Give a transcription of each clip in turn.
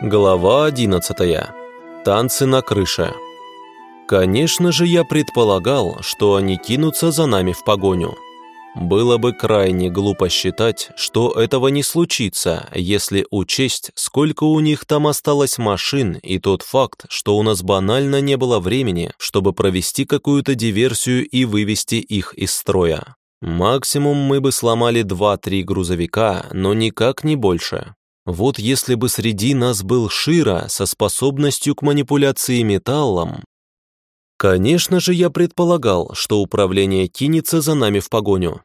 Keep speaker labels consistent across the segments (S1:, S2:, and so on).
S1: Глава 11. Танцы на крыше. Конечно же, я предполагал, что они кинутся за нами в погоню. Было бы крайне глупо считать, что этого не случится, если учесть, сколько у них там осталось машин и тот факт, что у нас банально не было времени, чтобы провести какую-то диверсию и вывести их из строя. Максимум мы бы сломали 2-3 грузовика, но никак не больше. Вот если бы среди нас был Шира со способностью к манипуляции металлом... Конечно же, я предполагал, что управление кинется за нами в погоню.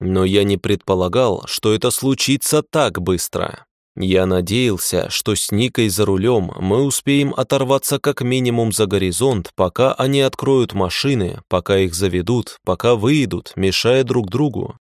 S1: Но я не предполагал, что это случится так быстро. Я надеялся, что с Никой за рулем мы успеем оторваться как минимум за горизонт, пока они откроют машины, пока их заведут, пока выйдут, мешая друг другу.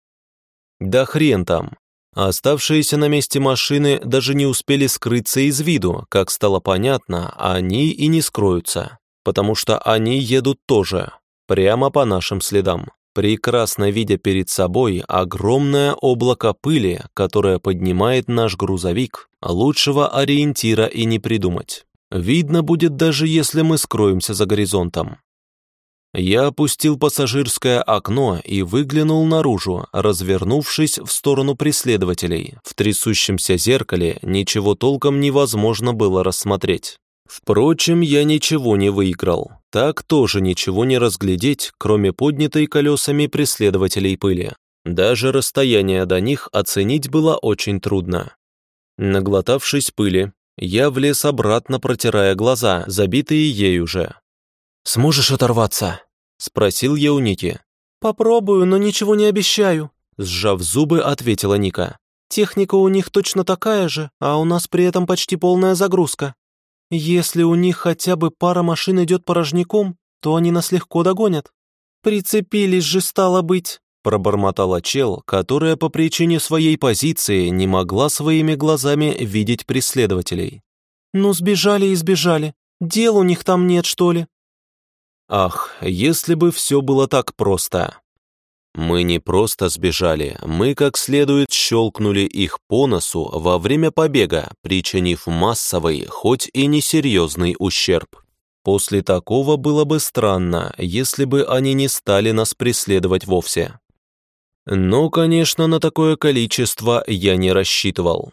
S1: Да хрен там, оставшиеся на месте машины даже не успели скрыться из виду, как стало понятно, они и не скроются, потому что они едут тоже, прямо по нашим следам, прекрасно видя перед собой огромное облако пыли, которое поднимает наш грузовик, лучшего ориентира и не придумать. Видно будет даже если мы скроемся за горизонтом. Я опустил пассажирское окно и выглянул наружу, развернувшись в сторону преследователей. В трясущемся зеркале ничего толком невозможно было рассмотреть. Впрочем, я ничего не выиграл. Так тоже ничего не разглядеть, кроме поднятой колесами преследователей пыли. Даже расстояние до них оценить было очень трудно. Наглотавшись пыли, я влез обратно, протирая глаза, забитые ею же. «Сможешь оторваться?» — спросил я у Ники.
S2: «Попробую, но ничего не обещаю», —
S1: сжав зубы, ответила Ника.
S2: «Техника у них точно такая же, а у нас при этом почти полная загрузка. Если у них хотя бы пара машин идет порожняком, то они нас легко догонят. Прицепились же, стало быть», —
S1: пробормотала чел, которая по причине своей позиции не могла своими глазами видеть преследователей.
S2: «Ну, сбежали и сбежали. Дел у них там нет, что ли?»
S1: Ах, если бы все было так просто. Мы не просто сбежали, мы как следует щелкнули их по носу во время побега, причинив массовый, хоть и несерьезный ущерб. После такого было бы странно, если бы они не стали нас преследовать вовсе. Но, конечно, на такое количество я не рассчитывал.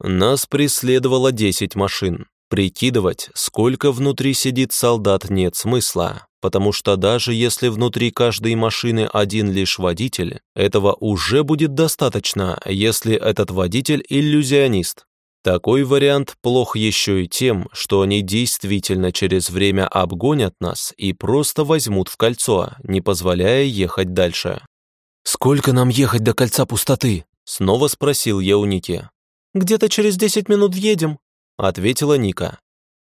S1: Нас преследовало 10 машин. Прикидывать, сколько внутри сидит солдат, нет смысла, потому что даже если внутри каждой машины один лишь водитель, этого уже будет достаточно, если этот водитель иллюзионист. Такой вариант плох еще и тем, что они действительно через время обгонят нас и просто возьмут в кольцо, не позволяя ехать дальше. «Сколько нам ехать до кольца пустоты?» — снова спросил я у Ники.
S2: «Где-то через десять минут въедем»,
S1: ответила Ника.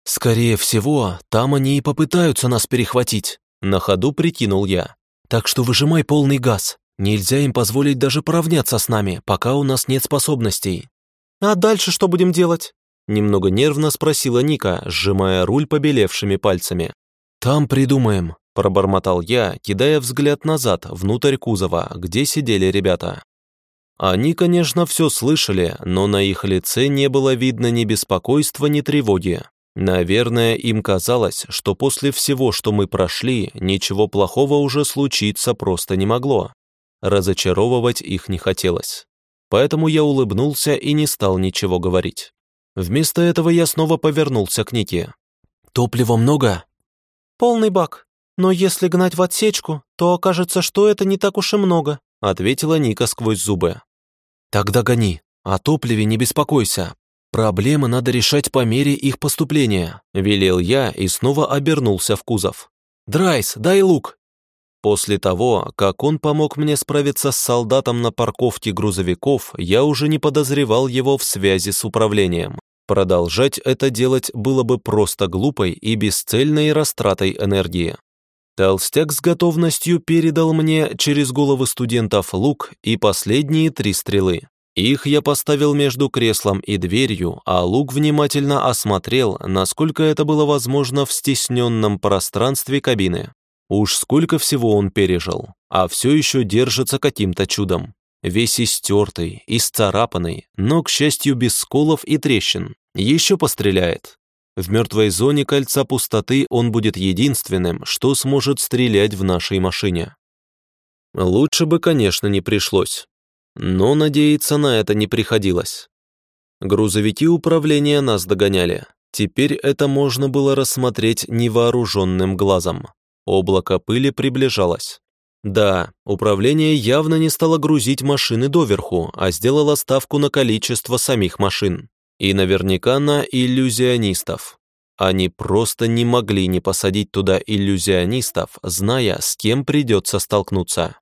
S1: «Скорее всего, там они и попытаются нас перехватить», на ходу прикинул я. «Так что выжимай полный газ. Нельзя им позволить даже поравняться с нами, пока у нас нет способностей».
S2: «А дальше что будем делать?»
S1: Немного нервно спросила Ника, сжимая руль побелевшими пальцами. «Там придумаем», – пробормотал я, кидая взгляд назад, внутрь кузова, где сидели ребята. Они, конечно, все слышали, но на их лице не было видно ни беспокойства, ни тревоги. Наверное, им казалось, что после всего, что мы прошли, ничего плохого уже случиться просто не могло. Разочаровывать их не хотелось. Поэтому я улыбнулся и не стал ничего говорить. Вместо этого я снова повернулся к Нике. «Топлива много?»
S2: «Полный бак. Но если гнать в отсечку, то окажется, что это не так уж и много»,
S1: ответила Ника сквозь зубы. «Тогда гони. О топливе не беспокойся. Проблемы надо решать по мере их поступления», — велел я и снова обернулся в кузов. «Драйс, дай лук!» После того, как он помог мне справиться с солдатом на парковке грузовиков, я уже не подозревал его в связи с управлением. Продолжать это делать было бы просто глупой и бесцельной растратой энергии. Толстяк с готовностью передал мне через головы студентов лук и последние три стрелы. Их я поставил между креслом и дверью, а лук внимательно осмотрел, насколько это было возможно в стесненном пространстве кабины. Уж сколько всего он пережил, а все еще держится каким-то чудом. весь истертый, исцарапанный, но, к счастью, без сколов и трещин. Еще постреляет. В мертвой зоне кольца пустоты он будет единственным, что сможет стрелять в нашей машине. Лучше бы, конечно, не пришлось. Но надеяться на это не приходилось. Грузовики управления нас догоняли. Теперь это можно было рассмотреть невооруженным глазом. Облако пыли приближалось. Да, управление явно не стало грузить машины доверху, а сделало ставку на количество самих машин. И наверняка на иллюзионистов. Они просто не могли не посадить туда иллюзионистов, зная, с кем придется столкнуться.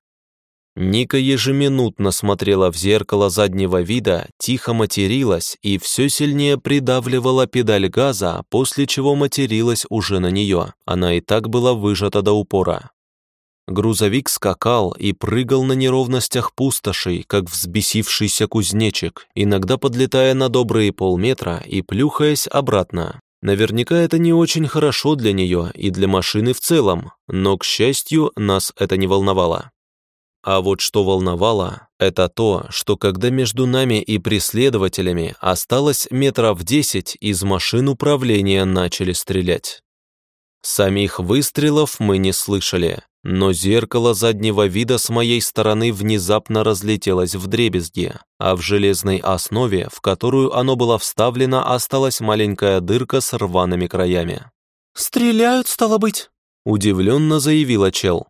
S1: Ника ежеминутно смотрела в зеркало заднего вида, тихо материлась и все сильнее придавливала педаль газа, после чего материлась уже на нее. Она и так была выжата до упора. Грузовик скакал и прыгал на неровностях пустошей, как взбесившийся кузнечик, иногда подлетая на добрые полметра и плюхаясь обратно. Наверняка это не очень хорошо для нее и для машины в целом, но, к счастью, нас это не волновало. А вот что волновало, это то, что когда между нами и преследователями осталось метров десять, из машин управления начали стрелять. Самих выстрелов мы не слышали, но зеркало заднего вида с моей стороны внезапно разлетелось в дребезги, а в железной основе, в которую оно было вставлено, осталась маленькая дырка с рваными краями.
S2: «Стреляют, стало быть?»
S1: – удивленно заявила чел.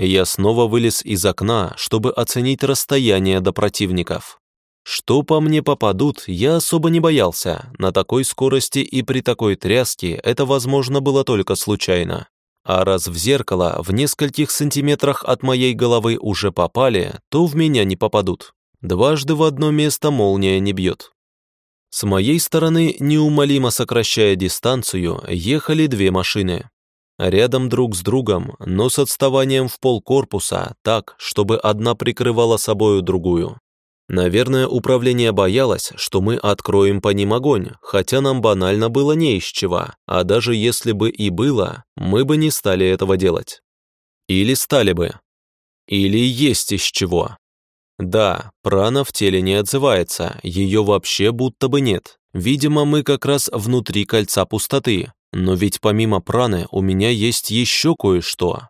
S1: Я снова вылез из окна, чтобы оценить расстояние до противников. Что по мне попадут, я особо не боялся. На такой скорости и при такой тряске это возможно было только случайно. А раз в зеркало в нескольких сантиметрах от моей головы уже попали, то в меня не попадут. Дважды в одно место молния не бьет. С моей стороны, неумолимо сокращая дистанцию, ехали две машины. Рядом друг с другом, но с отставанием в пол корпуса, так, чтобы одна прикрывала собою другую. Наверное, управление боялось, что мы откроем по ним огонь, хотя нам банально было не из чего, а даже если бы и было, мы бы не стали этого делать. Или стали бы. Или есть из чего. Да, прана в теле не отзывается, ее вообще будто бы нет. Видимо, мы как раз внутри кольца пустоты, но ведь помимо праны у меня есть еще кое-что.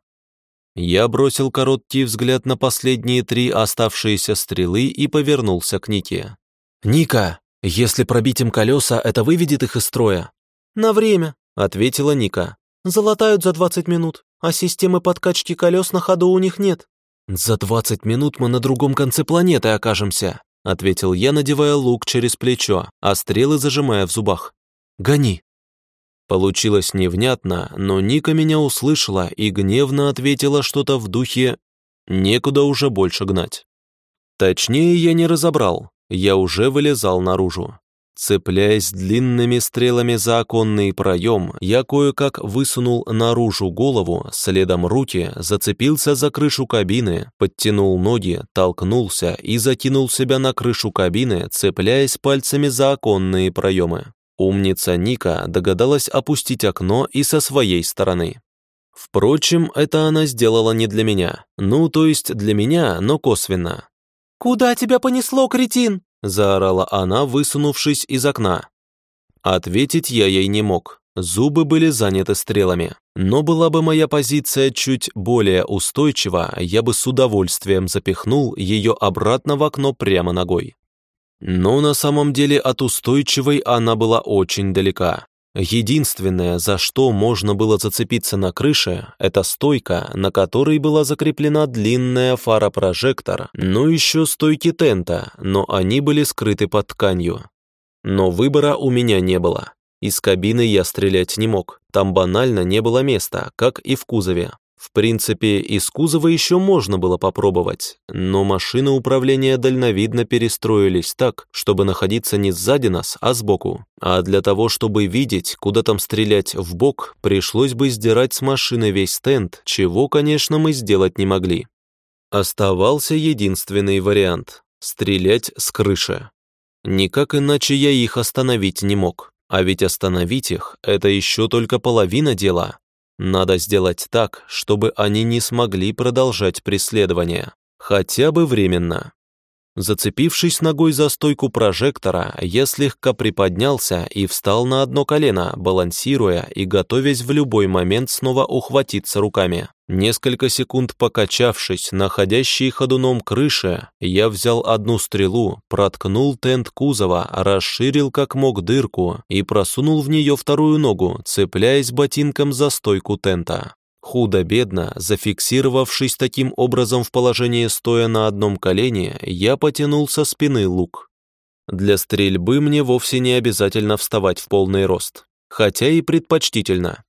S1: Я бросил короткий взгляд на последние три оставшиеся стрелы и повернулся к Нике. «Ника, если пробить им колеса, это выведет их из строя?»
S2: «На время», —
S1: ответила Ника.
S2: «Залатают за 20 минут, а системы подкачки колес на ходу у них нет».
S1: «За 20 минут мы на другом конце планеты окажемся», — ответил я, надевая лук через плечо, а стрелы зажимая в зубах. «Гони». Получилось невнятно, но Ника меня услышала и гневно ответила что-то в духе «некуда уже больше гнать». Точнее, я не разобрал, я уже вылезал наружу. Цепляясь длинными стрелами за оконный проем, я кое-как высунул наружу голову, следом руки, зацепился за крышу кабины, подтянул ноги, толкнулся и закинул себя на крышу кабины, цепляясь пальцами за оконные проемы. Умница Ника догадалась опустить окно и со своей стороны. Впрочем, это она сделала не для меня. Ну, то есть для меня, но косвенно.
S2: «Куда тебя понесло, кретин?»
S1: – заорала она, высунувшись из окна. Ответить я ей не мог. Зубы были заняты стрелами. Но была бы моя позиция чуть более устойчива, я бы с удовольствием запихнул ее обратно в окно прямо ногой. Но на самом деле от устойчивой она была очень далека. Единственное, за что можно было зацепиться на крыше, это стойка, на которой была закреплена длинная фара-прожектор, ну еще стойки тента, но они были скрыты под тканью. Но выбора у меня не было. Из кабины я стрелять не мог, там банально не было места, как и в кузове. В принципе, из кузова еще можно было попробовать, но машины управления дальновидно перестроились так, чтобы находиться не сзади нас, а сбоку. А для того, чтобы видеть, куда там стрелять в бок, пришлось бы сдирать с машины весь стенд, чего, конечно, мы сделать не могли. Оставался единственный вариант – стрелять с крыши. Никак иначе я их остановить не мог. А ведь остановить их – это еще только половина дела. Надо сделать так, чтобы они не смогли продолжать преследование, хотя бы временно. Зацепившись ногой за стойку прожектора, я слегка приподнялся и встал на одно колено, балансируя и готовясь в любой момент снова ухватиться руками. Несколько секунд покачавшись на ходящей ходуном крыше, я взял одну стрелу, проткнул тент кузова, расширил как мог дырку и просунул в нее вторую ногу, цепляясь ботинком за стойку тента. Худо-бедно, зафиксировавшись таким образом в положении стоя на одном колене, я потянул со спины лук. Для стрельбы мне вовсе не обязательно вставать в полный рост, хотя и предпочтительно.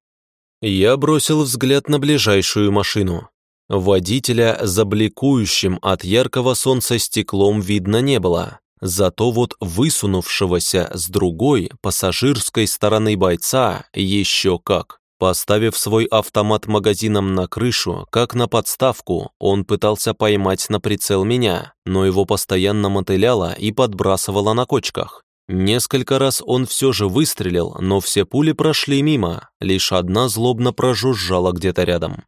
S1: Я бросил взгляд на ближайшую машину. Водителя за бликующим от яркого солнца стеклом видно не было, зато вот высунувшегося с другой пассажирской стороны бойца еще как. Поставив свой автомат магазином на крышу, как на подставку, он пытался поймать на прицел меня, но его постоянно мотыляло и подбрасывало на кочках. Несколько раз он все же выстрелил, но все пули прошли мимо, лишь одна злобно прожужжала где-то рядом.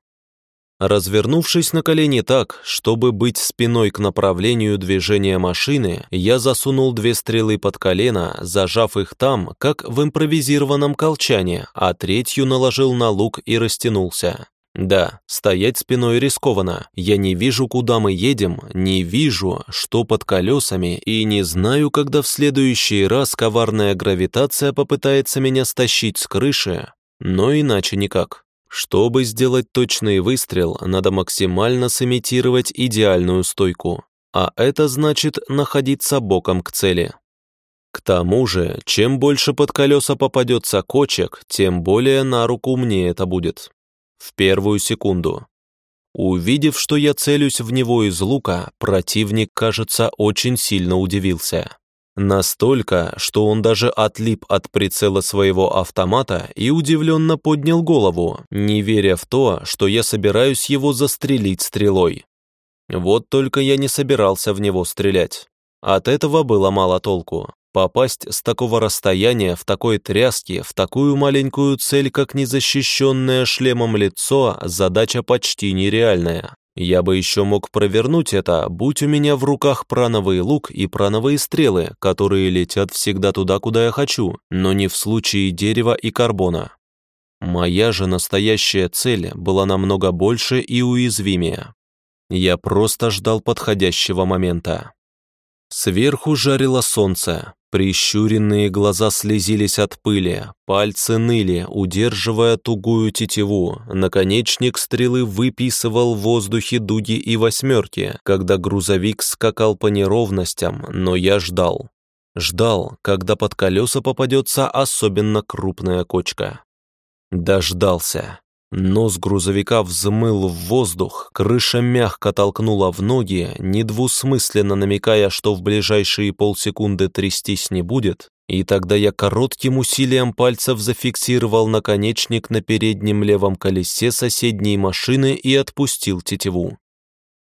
S1: Развернувшись на колени так, чтобы быть спиной к направлению движения машины, я засунул две стрелы под колено, зажав их там, как в импровизированном колчане, а третью наложил на лук и растянулся. Да, стоять спиной рискованно. Я не вижу, куда мы едем, не вижу, что под колесами, и не знаю, когда в следующий раз коварная гравитация попытается меня стащить с крыши, но иначе никак. Чтобы сделать точный выстрел, надо максимально сымитировать идеальную стойку, а это значит находиться боком к цели. К тому же, чем больше под колеса попадется кочек, тем более на руку мне это будет. В первую секунду. Увидев, что я целюсь в него из лука, противник, кажется, очень сильно удивился. Настолько, что он даже отлип от прицела своего автомата и удивленно поднял голову, не веря в то, что я собираюсь его застрелить стрелой. Вот только я не собирался в него стрелять. От этого было мало толку. Попасть с такого расстояния, в такой тряске, в такую маленькую цель, как незащищенное шлемом лицо, задача почти нереальная. Я бы еще мог провернуть это, будь у меня в руках прановый лук и прановые стрелы, которые летят всегда туда, куда я хочу, но не в случае дерева и карбона. Моя же настоящая цель была намного больше и уязвимее. Я просто ждал подходящего момента. Сверху жарило солнце, прищуренные глаза слезились от пыли, пальцы ныли, удерживая тугую тетиву. Наконечник стрелы выписывал в воздухе дуги и восьмерки, когда грузовик скакал по неровностям, но я ждал. Ждал, когда под колеса попадется особенно крупная кочка. Дождался. Нос грузовика взмыл в воздух, крыша мягко толкнула в ноги, недвусмысленно намекая, что в ближайшие полсекунды трястись не будет, и тогда я коротким усилием пальцев зафиксировал наконечник на переднем левом колесе соседней машины и отпустил тетиву.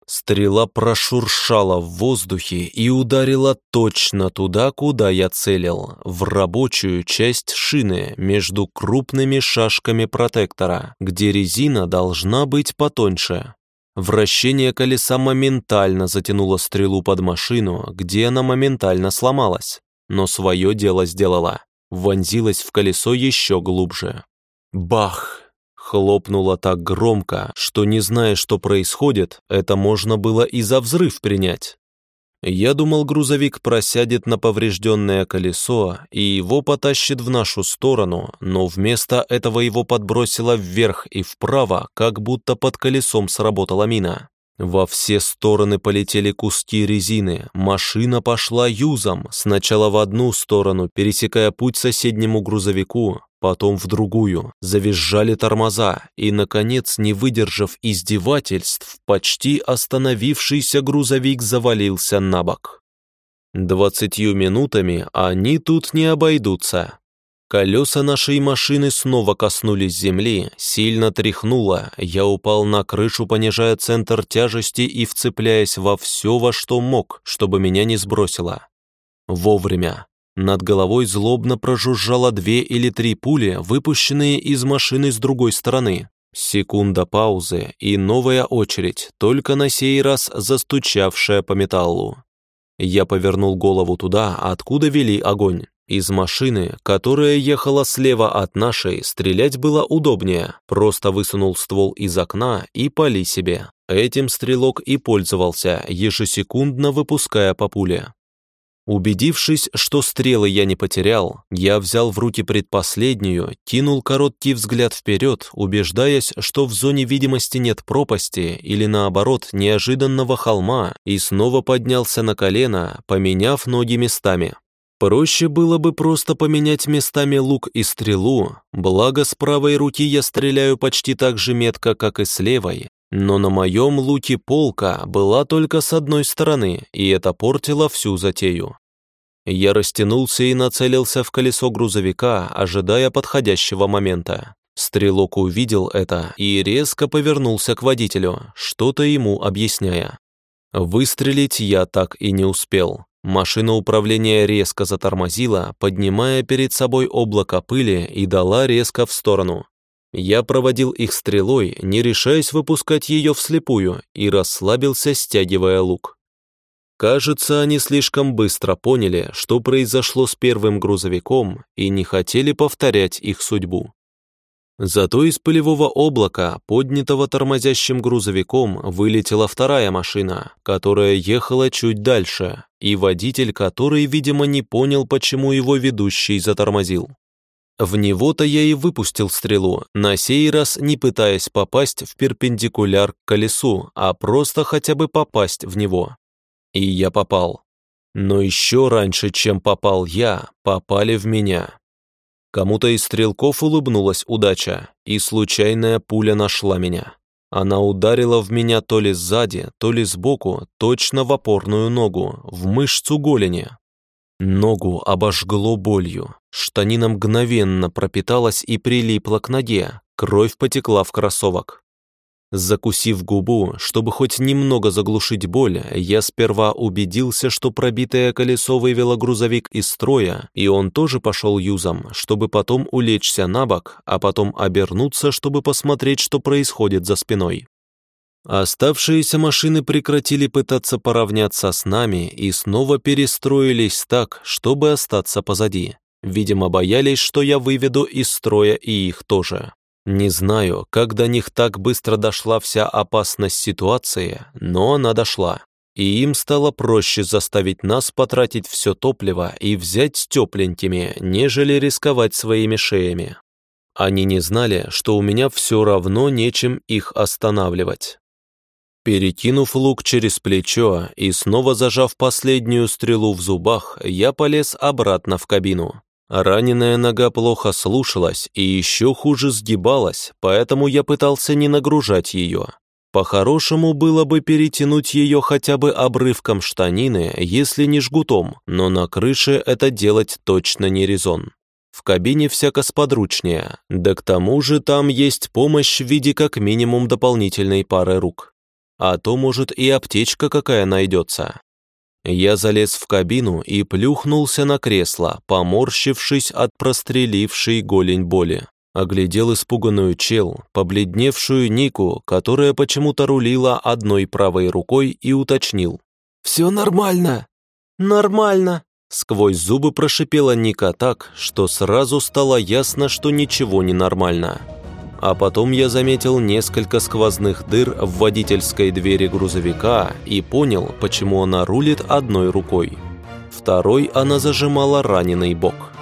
S1: Стрела прошуршала в воздухе и ударила точно туда, куда я целил, в рабочую часть шины между крупными шашками протектора, где резина должна быть потоньше. Вращение колеса моментально затянуло стрелу под машину, где она моментально сломалась, но свое дело сделала, вонзилась в колесо еще глубже. Бах! Хлопнуло так громко, что, не зная, что происходит, это можно было и за взрыв принять. Я думал, грузовик просядет на поврежденное колесо и его потащит в нашу сторону, но вместо этого его подбросило вверх и вправо, как будто под колесом сработала мина. Во все стороны полетели куски резины, машина пошла юзом, сначала в одну сторону, пересекая путь соседнему грузовику, потом в другую, завизжали тормоза, и, наконец, не выдержав издевательств, почти остановившийся грузовик завалился на бок. Двадцатью минутами они тут не обойдутся. Колеса нашей машины снова коснулись земли, сильно тряхнуло, я упал на крышу, понижая центр тяжести и вцепляясь во все, во что мог, чтобы меня не сбросило. Вовремя. Над головой злобно прожужжало две или три пули, выпущенные из машины с другой стороны. Секунда паузы и новая очередь, только на сей раз застучавшая по металлу. Я повернул голову туда, откуда вели огонь. Из машины, которая ехала слева от нашей, стрелять было удобнее. Просто высунул ствол из окна и пали себе. Этим стрелок и пользовался, ежесекундно выпуская по пуле. Убедившись, что стрелы я не потерял, я взял в руки предпоследнюю, кинул короткий взгляд вперед, убеждаясь, что в зоне видимости нет пропасти или наоборот неожиданного холма, и снова поднялся на колено, поменяв ноги местами. Проще было бы просто поменять местами лук и стрелу, благо с правой руки я стреляю почти так же метко, как и с левой, но на моем луке полка была только с одной стороны, и это портило всю затею. Я растянулся и нацелился в колесо грузовика, ожидая подходящего момента. Стрелок увидел это и резко повернулся к водителю, что-то ему объясняя. Выстрелить я так и не успел. Машина управления резко затормозила, поднимая перед собой облако пыли и дала резко в сторону. Я проводил их стрелой, не решаясь выпускать ее вслепую, и расслабился, стягивая лук. Кажется, они слишком быстро поняли, что произошло с первым грузовиком, и не хотели повторять их судьбу. Зато из пылевого облака, поднятого тормозящим грузовиком, вылетела вторая машина, которая ехала чуть дальше, и водитель который, видимо, не понял, почему его ведущий затормозил. В него-то я и выпустил стрелу, на сей раз не пытаясь попасть в перпендикуляр к колесу, а просто хотя бы попасть в него. И я попал. Но еще раньше, чем попал я, попали в меня. Кому-то из стрелков улыбнулась удача, и случайная пуля нашла меня. Она ударила в меня то ли сзади, то ли сбоку, точно в опорную ногу, в мышцу голени. Ногу обожгло болью. Штанина мгновенно пропиталась и прилипла к ноге. Кровь потекла в кроссовок. Закусив губу, чтобы хоть немного заглушить боль, я сперва убедился, что пробитое колесо вывело грузовик из строя, и он тоже пошел юзом, чтобы потом улечься на бок, а потом обернуться, чтобы посмотреть, что происходит за спиной. Оставшиеся машины прекратили пытаться поравняться с нами и снова перестроились так, чтобы остаться позади. Видимо, боялись, что я выведу из строя и их тоже. Не знаю, как до них так быстро дошла вся опасность ситуации, но она дошла. И им стало проще заставить нас потратить все топливо и взять тепленькими, нежели рисковать своими шеями. Они не знали, что у меня все равно нечем их останавливать. Перекинув лук через плечо и снова зажав последнюю стрелу в зубах, я полез обратно в кабину. Раненая нога плохо слушалась и еще хуже сгибалась, поэтому я пытался не нагружать ее. По-хорошему было бы перетянуть ее хотя бы обрывком штанины, если не жгутом, но на крыше это делать точно не резон. В кабине всяко сподручнее, да к тому же там есть помощь в виде как минимум дополнительной пары рук а то, может, и аптечка какая найдется. Я залез в кабину и плюхнулся на кресло, поморщившись от прострелившей голень боли. Оглядел испуганную чел, побледневшую Нику, которая почему-то рулила одной правой рукой и уточнил. «Все нормально!» «Нормально!» Сквозь зубы прошипела Ника так, что сразу стало ясно, что ничего не нормально а потом я заметил несколько сквозных дыр в водительской двери грузовика и понял, почему она рулит одной рукой. Второй она зажимала раненый бок.